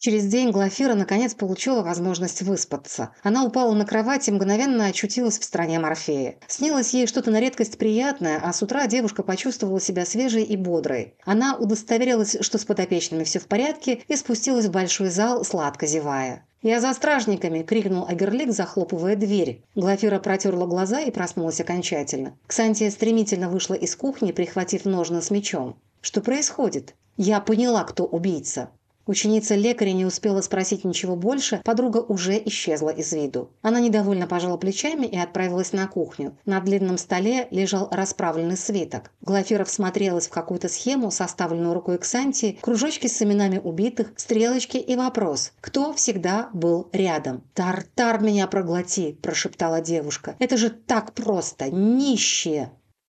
Через день Глафира наконец получила возможность выспаться. Она упала на кровать и мгновенно очутилась в стране Морфея. Снилось ей что-то на редкость приятное, а с утра девушка почувствовала себя свежей и бодрой. Она удостоверилась, что с подопечными все в порядке, и спустилась в большой зал, сладко зевая. «Я за стражниками!» – крикнул Агерлик, захлопывая дверь. Глафира протерла глаза и проснулась окончательно. Ксантия стремительно вышла из кухни, прихватив ножны с мечом. «Что происходит?» «Я поняла, кто убийца!» Ученица лекаря не успела спросить ничего больше, подруга уже исчезла из виду. Она недовольно пожала плечами и отправилась на кухню. На длинном столе лежал расправленный свиток. Глафира всмотрелась в какую-то схему, составленную рукой Ксанти, кружочки с именами убитых, стрелочки и вопрос «Кто всегда был рядом?» «Тартар меня проглоти!» – прошептала девушка. «Это же так просто! Нищие!»